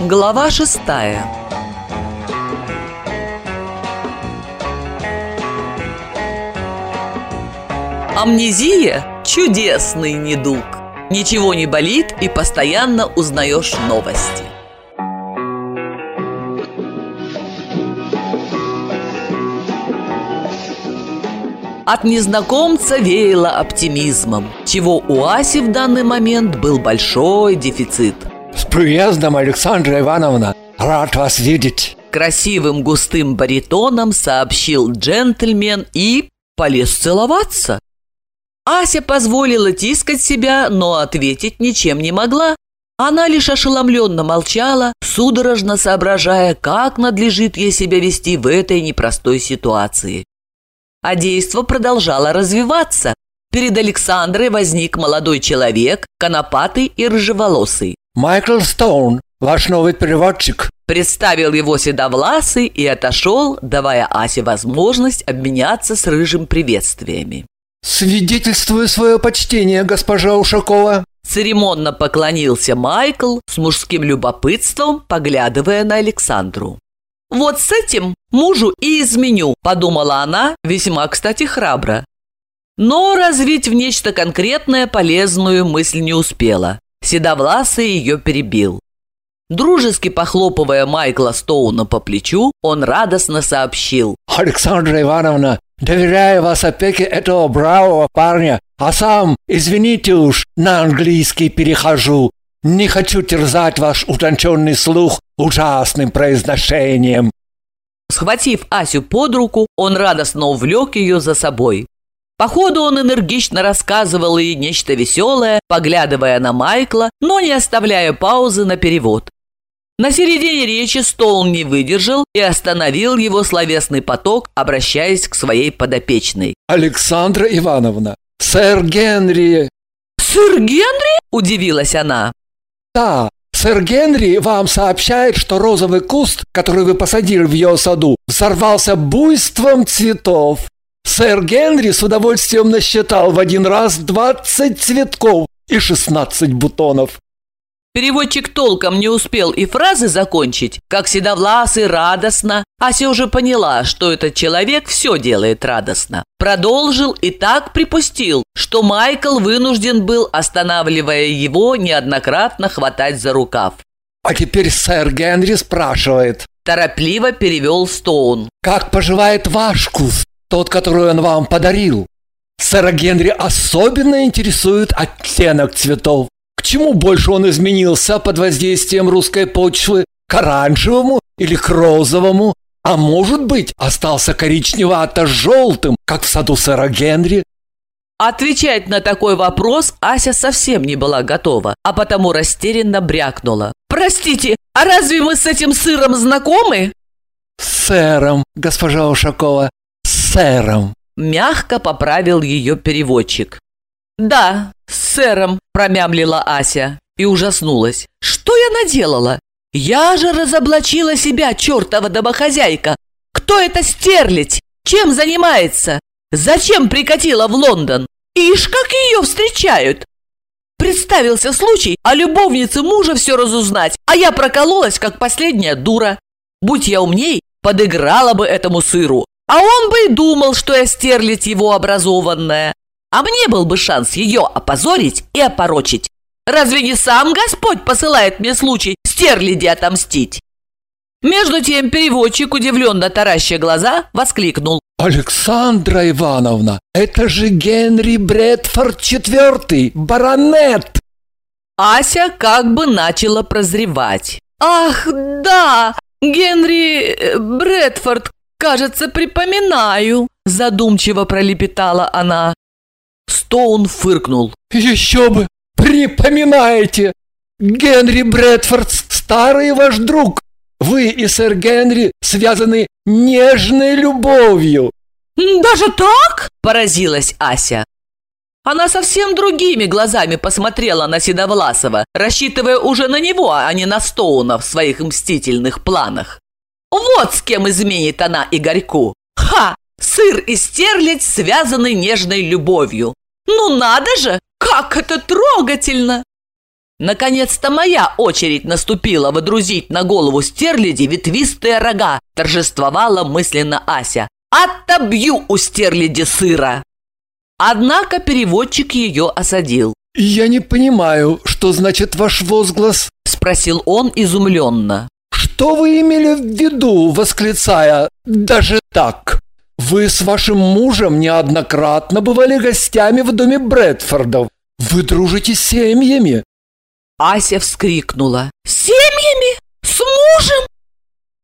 Глава шестая Амнезия – чудесный недуг. Ничего не болит и постоянно узнаешь новости. От незнакомца веяло оптимизмом, чего у Аси в данный момент был большой дефицит. Приездом, Александра Ивановна! Рад вас видеть! Красивым густым баритоном сообщил джентльмен и полез целоваться. Ася позволила тискать себя, но ответить ничем не могла. Она лишь ошеломленно молчала, судорожно соображая, как надлежит ей себя вести в этой непростой ситуации. А действо продолжало развиваться. Перед Александрой возник молодой человек, конопатый и рыжеволосый. Майкл Стоун, ваш новый переводчик. Представил его седовласый и отошел, давая Асе возможность обменяться с рыжим приветствиями. Свидетельствую свое почтение, госпожа Ушакова. Церемонно поклонился Майкл с мужским любопытством, поглядывая на Александру. «Вот с этим мужу и изменю», – подумала она, весьма, кстати, храбро. Но развить в нечто конкретное полезную мысль не успела. Седовласый ее перебил. Дружески похлопывая Майкла Стоуна по плечу, он радостно сообщил. Александра Ивановна, доверяю вас опеке этого бравого парня, а сам, извините уж, на английский перехожу. Не хочу терзать ваш утонченный слух ужасным произношением. Схватив Асю под руку, он радостно увлек ее за собой. Походу он энергично рассказывал ей нечто веселое, поглядывая на Майкла, но не оставляя паузы на перевод. На середине речи Стоун не выдержал и остановил его словесный поток, обращаясь к своей подопечной. «Александра Ивановна, сэр Генри...» «Сэр Генри?» – удивилась она. «Да, сэр Генри вам сообщает, что розовый куст, который вы посадили в ее саду, взорвался буйством цветов. Сэр Генри с удовольствием насчитал в один раз 20 цветков и 16 бутонов. Переводчик толком не успел и фразы закончить, как седовласый радостно. Ася уже поняла, что этот человек все делает радостно. Продолжил и так припустил, что Майкл вынужден был, останавливая его, неоднократно хватать за рукав. А теперь сэр Генри спрашивает. Торопливо перевел Стоун. Как поживает ваш куст, тот, который он вам подарил? Сэра Генри особенно интересует оттенок цветов. К чему больше он изменился под воздействием русской почвы? К оранжевому или к розовому? А может быть, остался коричневато-желтым, как в саду сэра Генри? Отвечать на такой вопрос Ася совсем не была готова, а потому растерянно брякнула. «Простите, а разве мы с этим сыром знакомы?» «С сэром, госпожа Ушакова, сэром!» Мягко поправил ее переводчик. «Да, с сэром», – промямлила Ася и ужаснулась. «Что я наделала? Я же разоблачила себя, чертова домохозяйка! Кто это стерлить? Чем занимается? Зачем прикатила в Лондон? Ишь, как ее встречают!» Представился случай, а любовнице мужа все разузнать, а я прокололась, как последняя дура. Будь я умней, подыграла бы этому сыру, а он бы и думал, что я стерлить его образованная. А мне был бы шанс ее опозорить и опорочить. Разве не сам Господь посылает мне случай стерляди отомстить? Между тем переводчик, удивленно тараща глаза, воскликнул. «Александра Ивановна, это же Генри Брэдфорд IV, баронет!» Ася как бы начала прозревать. «Ах, да, Генри э, Брэдфорд, кажется, припоминаю», задумчиво пролепетала она. Стоун фыркнул. «Еще бы! Припоминаете! Генри Брэдфорд, старый ваш друг! Вы и сэр Генри связаны нежной любовью!» «Даже так?» – поразилась Ася. Она совсем другими глазами посмотрела на Седовласова, рассчитывая уже на него, а не на Стоуна в своих мстительных планах. Вот с кем изменит она Игорьку. Ха! Сыр и стерлядь связаны нежной любовью. Ну надо же, как это трогательно! Наконец-то моя очередь наступила водрузить на голову стерляди ветвистые рога, торжествовала мысленно Ася. Отобью у стерляди сыра. Однако переводчик ее осадил. «Я не понимаю, что значит ваш возглас?» Спросил он изумленно. «Что вы имели в виду, восклицая «даже так»?» Вы с вашим мужем неоднократно бывали гостями в доме Брэдфордов. Вы дружите с семьями. Ася вскрикнула. «Семьями? С мужем?»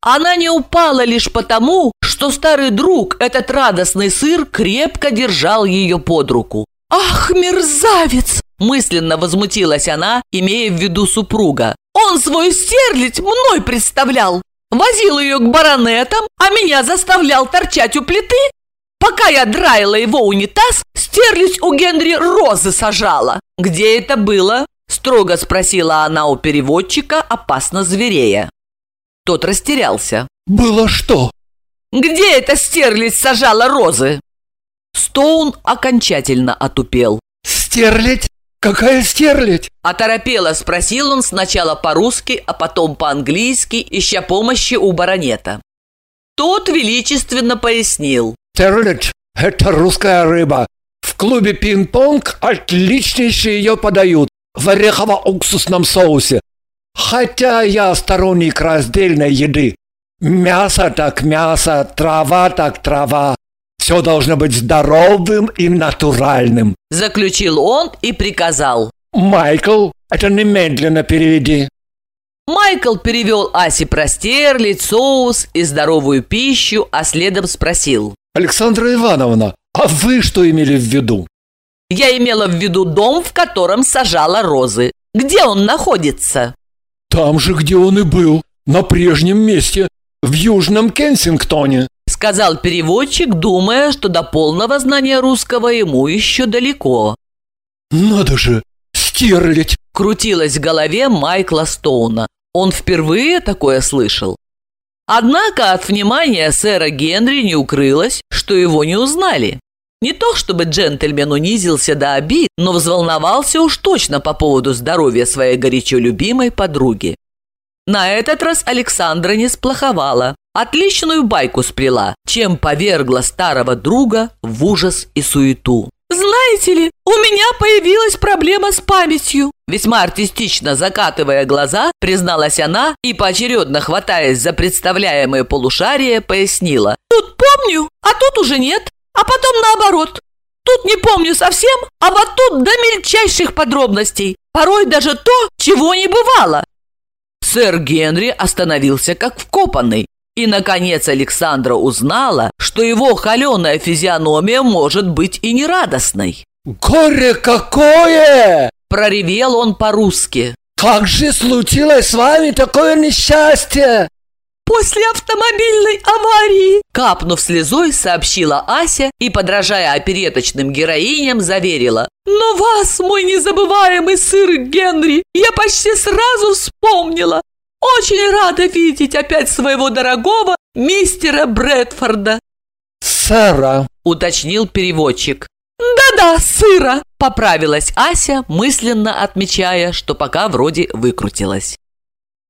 Она не упала лишь потому, что старый друг, этот радостный сыр, крепко держал ее под руку. «Ах, мерзавец!» – мысленно возмутилась она, имея в виду супруга. «Он свой стерлить мной представлял! Возил ее к баронетам, а меня заставлял торчать у плиты? Пока я драила его унитаз, стерлись у Генри розы сажала. Где это было? Строго спросила она у переводчика, опасно зверея. Тот растерялся. «Было что?» «Где эта стерлядь сажала розы?» Стоун окончательно отупел. «Стерлядь? Какая стерлядь?» Оторопело спросил он сначала по-русски, а потом по-английски, ища помощи у баронета. Тот величественно пояснил. «Стерлядь – это русская рыба. В клубе «Пинг-понг» отличнейше ее подают в орехово-уксусном соусе. Хотя я сторонник раздельной еды. Мясо так мясо, трава так трава. Все должно быть здоровым и натуральным. Заключил он и приказал. Майкл, это немедленно переведи. Майкл перевел Асе простерлить, соус и здоровую пищу, а следом спросил. Александра Ивановна, а вы что имели в виду? Я имела в виду дом, в котором сажала розы. Где он находится? Там же, где он и был, на прежнем месте, в Южном Кенсингтоне. Сказал переводчик, думая, что до полного знания русского ему еще далеко. Надо же, стерлить! Крутилась в голове Майкла Стоуна. Он впервые такое слышал. Однако от внимания сэра Генри не укрылось, что его не узнали. Не то чтобы джентльмен унизился до обид, но взволновался уж точно по поводу здоровья своей горячо любимой подруги. На этот раз Александра не сплоховала, отличную байку сплела, чем повергла старого друга в ужас и суету. «Знаете ли, у меня появилась проблема с памятью!» Весьма артистично закатывая глаза, призналась она и, поочередно хватаясь за представляемые полушария, пояснила. «Тут помню, а тут уже нет. А потом наоборот. Тут не помню совсем, а вот тут до мельчайших подробностей. Порой даже то, чего не бывало. Сэр Генри остановился как вкопанный. И, наконец, Александра узнала, что его холеная физиономия может быть и нерадостной. «Горе какое!» – проревел он по-русски. «Как же случилось с вами такое несчастье?» «После автомобильной аварии!» Капнув слезой, сообщила Ася и, подражая опереточным героиням, заверила. «Но вас, мой незабываемый сыр Генри, я почти сразу вспомнила. Очень рада видеть опять своего дорогого мистера Брэдфорда». «Сэра», — уточнил переводчик. «Да-да, сыра!» – поправилась Ася, мысленно отмечая, что пока вроде выкрутилась.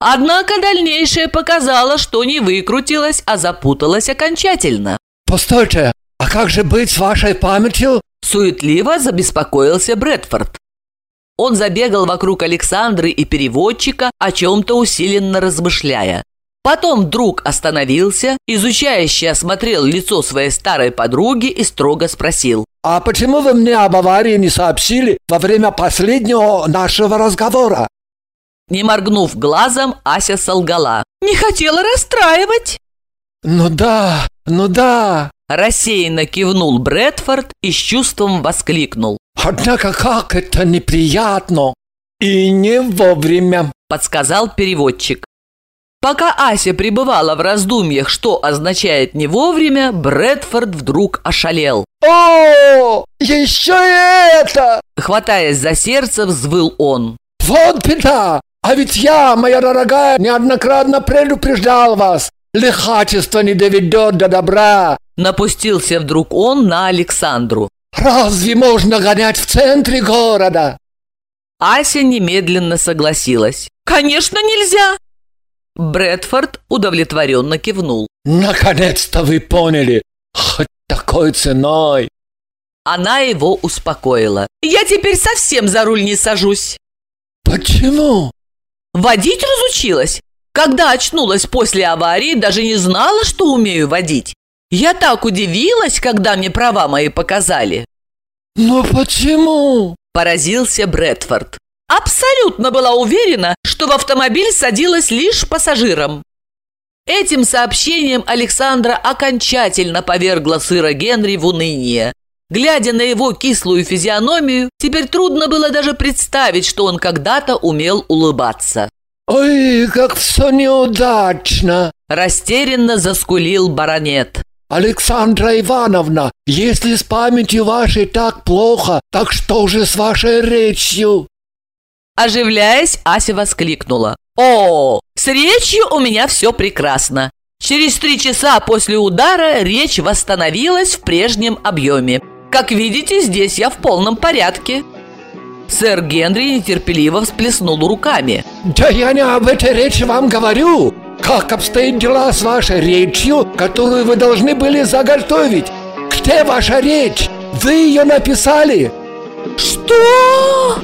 Однако дальнейшее показало, что не выкрутилась, а запуталась окончательно. «Постойте, а как же быть с вашей памятью?» Суетливо забеспокоился Брэдфорд. Он забегал вокруг Александры и переводчика, о чем-то усиленно размышляя. Потом вдруг остановился, изучающе осмотрел лицо своей старой подруги и строго спросил. «А почему вы мне об аварии не сообщили во время последнего нашего разговора?» Не моргнув глазом, Ася солгала. «Не хотела расстраивать!» «Ну да, ну да!» Рассеянно кивнул Брэдфорд и с чувством воскликнул. «Однако как это неприятно! И не вовремя!» Подсказал переводчик. Пока Ася пребывала в раздумьях, что означает «не вовремя», Брэдфорд вдруг ошалел. «О, еще и это!» Хватаясь за сердце, взвыл он. «Вот беда! А ведь я, моя дорогая, неоднократно предупреждал вас. Лихачество не доведет до добра. Напустился вдруг он на Александру. Разве можно гонять в центре города? Ася немедленно согласилась. «Конечно нельзя!» Брэдфорд удовлетворенно кивнул. «Наконец-то вы поняли! Хоть такой ценой!» Она его успокоила. «Я теперь совсем за руль не сажусь!» «Почему?» «Водить разучилась. Когда очнулась после аварии, даже не знала, что умею водить. Я так удивилась, когда мне права мои показали». «Но почему?» – поразился Брэдфорд. Абсолютно была уверена, что в автомобиль садилась лишь пассажиром. Этим сообщением Александра окончательно повергла сыра Генри в уныние. Глядя на его кислую физиономию, теперь трудно было даже представить, что он когда-то умел улыбаться. «Ой, как все неудачно!» Растерянно заскулил баронет. «Александра Ивановна, если с памятью вашей так плохо, так что же с вашей речью?» Оживляясь, Ася воскликнула. «О, с речью у меня все прекрасно. Через три часа после удара речь восстановилась в прежнем объеме. Как видите, здесь я в полном порядке». Сэр Генри нетерпеливо всплеснул руками. «Да я не об этой речи вам говорю. Как обстоят дела с вашей речью, которую вы должны были заготовить? Где ваша речь? Вы ее написали?» «Что?»